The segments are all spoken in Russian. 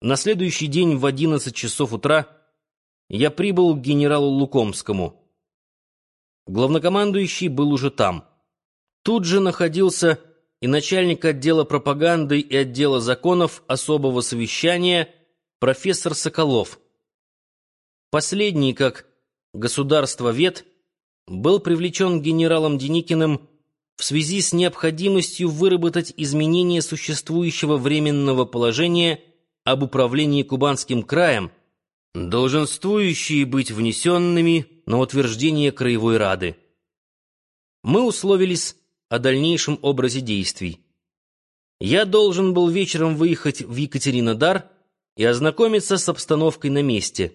На следующий день в 11 часов утра я прибыл к генералу Лукомскому. Главнокомандующий был уже там. Тут же находился и начальник отдела пропаганды и отдела законов особого совещания профессор Соколов. Последний, как государствовед, был привлечен генералом Деникиным в связи с необходимостью выработать изменение существующего временного положения об управлении Кубанским краем, долженствующие быть внесенными на утверждение Краевой Рады. Мы условились о дальнейшем образе действий. Я должен был вечером выехать в Екатеринодар и ознакомиться с обстановкой на месте.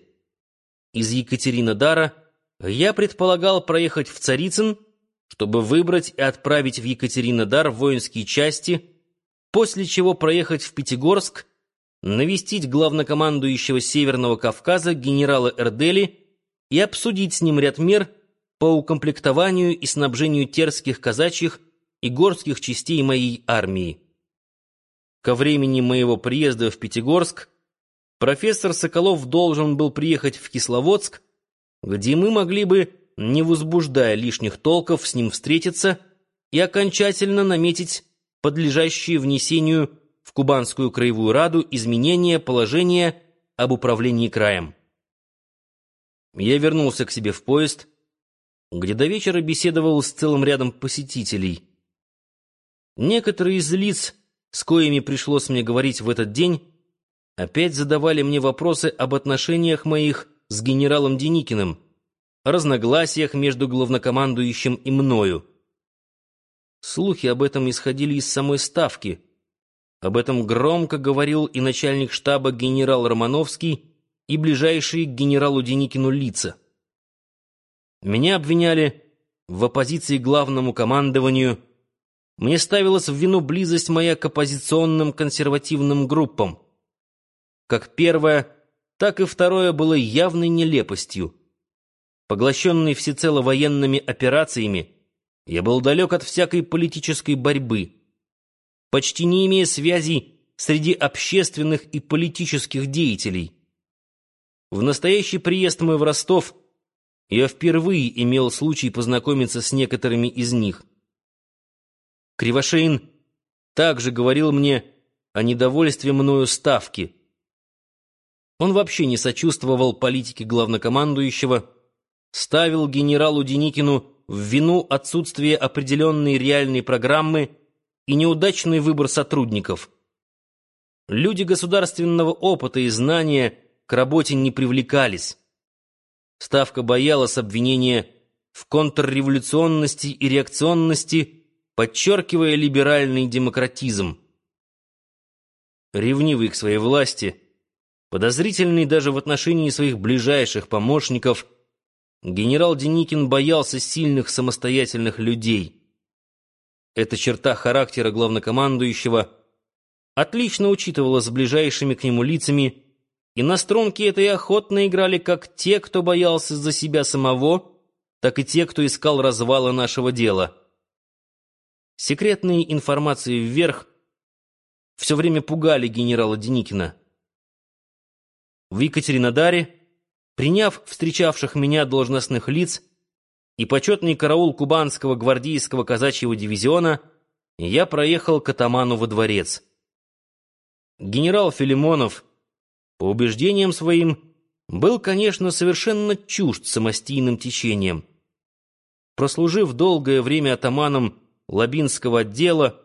Из Екатеринодара я предполагал проехать в Царицын, чтобы выбрать и отправить в Екатеринодар воинские части, после чего проехать в Пятигорск, навестить главнокомандующего Северного Кавказа генерала Эрдели и обсудить с ним ряд мер по укомплектованию и снабжению терских казачьих и горских частей моей армии. Ко времени моего приезда в Пятигорск профессор Соколов должен был приехать в Кисловодск, где мы могли бы, не возбуждая лишних толков, с ним встретиться и окончательно наметить подлежащие внесению в Кубанскую краевую раду изменения положения об управлении краем. Я вернулся к себе в поезд, где до вечера беседовал с целым рядом посетителей. Некоторые из лиц, с коими пришлось мне говорить в этот день, опять задавали мне вопросы об отношениях моих с генералом Деникиным, разногласиях между главнокомандующим и мною. Слухи об этом исходили из самой Ставки. Об этом громко говорил и начальник штаба генерал Романовский, и ближайшие к генералу Деникину лица. Меня обвиняли в оппозиции главному командованию. Мне ставилась в вину близость моя к оппозиционным консервативным группам. Как первое, так и второе было явной нелепостью. Поглощенный всецело военными операциями, я был далек от всякой политической борьбы, почти не имея связей среди общественных и политических деятелей. В настоящий приезд мой в Ростов я впервые имел случай познакомиться с некоторыми из них. Кривошеин также говорил мне о недовольстве мною ставки. Он вообще не сочувствовал политике главнокомандующего, ставил генералу Деникину в вину отсутствие определенной реальной программы и неудачный выбор сотрудников. Люди государственного опыта и знания – к работе не привлекались. Ставка боялась обвинения в контрреволюционности и реакционности, подчеркивая либеральный демократизм. Ревнивый к своей власти, подозрительный даже в отношении своих ближайших помощников, генерал Деникин боялся сильных самостоятельных людей. Эта черта характера главнокомандующего отлично учитывалась с ближайшими к нему лицами и на струнке этой охотно играли как те, кто боялся за себя самого, так и те, кто искал развала нашего дела. Секретные информации вверх все время пугали генерала Деникина. В Екатеринодаре, приняв встречавших меня должностных лиц и почетный караул кубанского гвардейского казачьего дивизиона, я проехал к атаману во дворец. Генерал Филимонов — по убеждениям своим, был, конечно, совершенно чужд самостийным течением. Прослужив долгое время атаманом Лабинского отдела,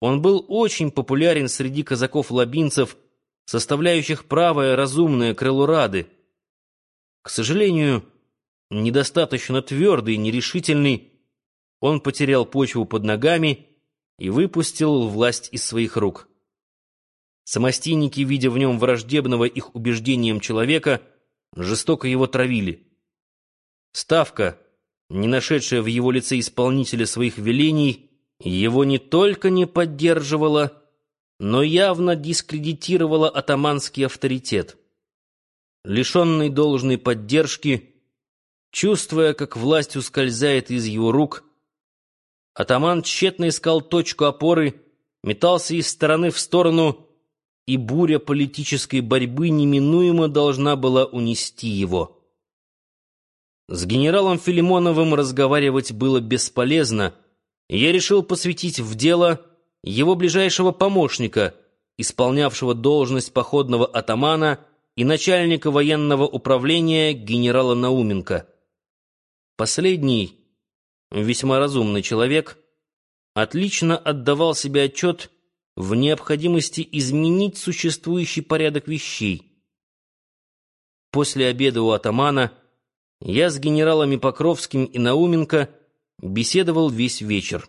он был очень популярен среди казаков-лабинцев, составляющих правое разумное крыло Рады. К сожалению, недостаточно твердый и нерешительный, он потерял почву под ногами и выпустил власть из своих рук. Самостийники, видя в нем враждебного их убеждениям человека, жестоко его травили. Ставка, не нашедшая в его лице исполнителя своих велений, его не только не поддерживала, но явно дискредитировала атаманский авторитет. Лишенный должной поддержки, чувствуя, как власть ускользает из его рук, атаман тщетно искал точку опоры, метался из стороны в сторону, и буря политической борьбы неминуемо должна была унести его. С генералом Филимоновым разговаривать было бесполезно, и я решил посвятить в дело его ближайшего помощника, исполнявшего должность походного атамана и начальника военного управления генерала Науменко. Последний, весьма разумный человек, отлично отдавал себе отчет в необходимости изменить существующий порядок вещей. После обеда у атамана я с генералами Покровским и Науменко беседовал весь вечер.